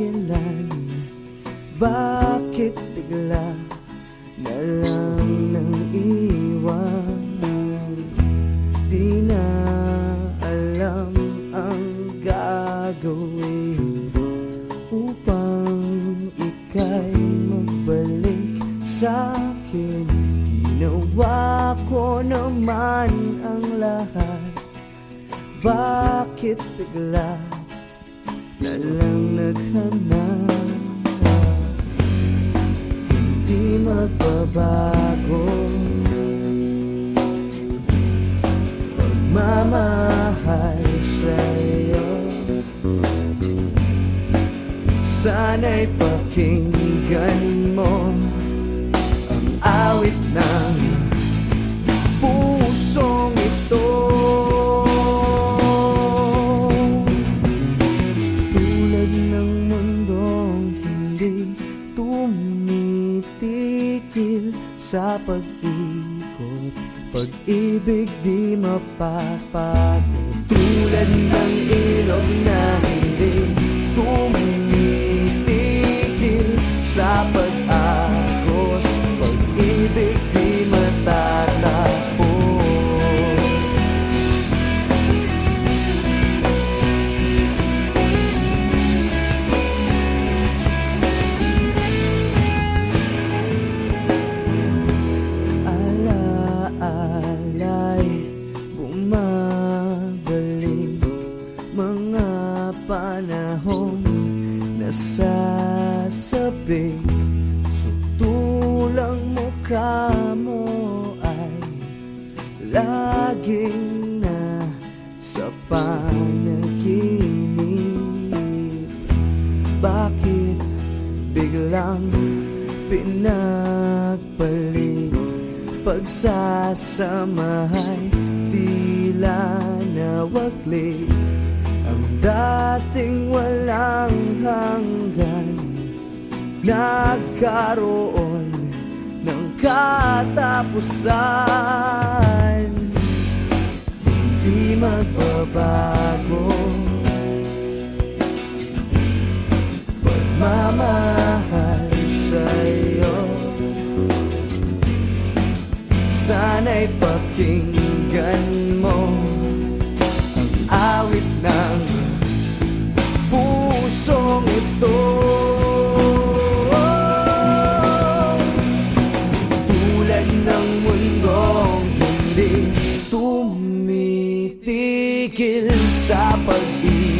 dahilan Bakit bigla na lang nang iwan Di na alam ang gagawin Upang ika'y magbalik sa akin. Ginawa ko naman ang lahat. Bakit bigla na lang naghanap Hindi magbabago. Pagmamahal sa'yo. Sana'y pakinggan mo pag-ikot Pag-ibig di mapapagod. Tulad ng ilog na hindi tumitigil sa pag-agos nasasabi Sutulang mukha mo ay Laging na sa panaginip. Bakit biglang pinagpalit Pagsasamahay? Tila nawaglit Ang dating walang hanggan Nagkaroon ng katapusan. Di magbabago. Pagmamahal sa'yo. Sana'y pakinggan mo Ang awit ng tumitigil sa pag-ikot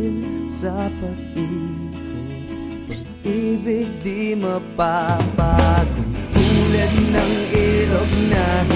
atin sa pag-ibig Pag-ibig di mapapagod. Tulad ng ilog na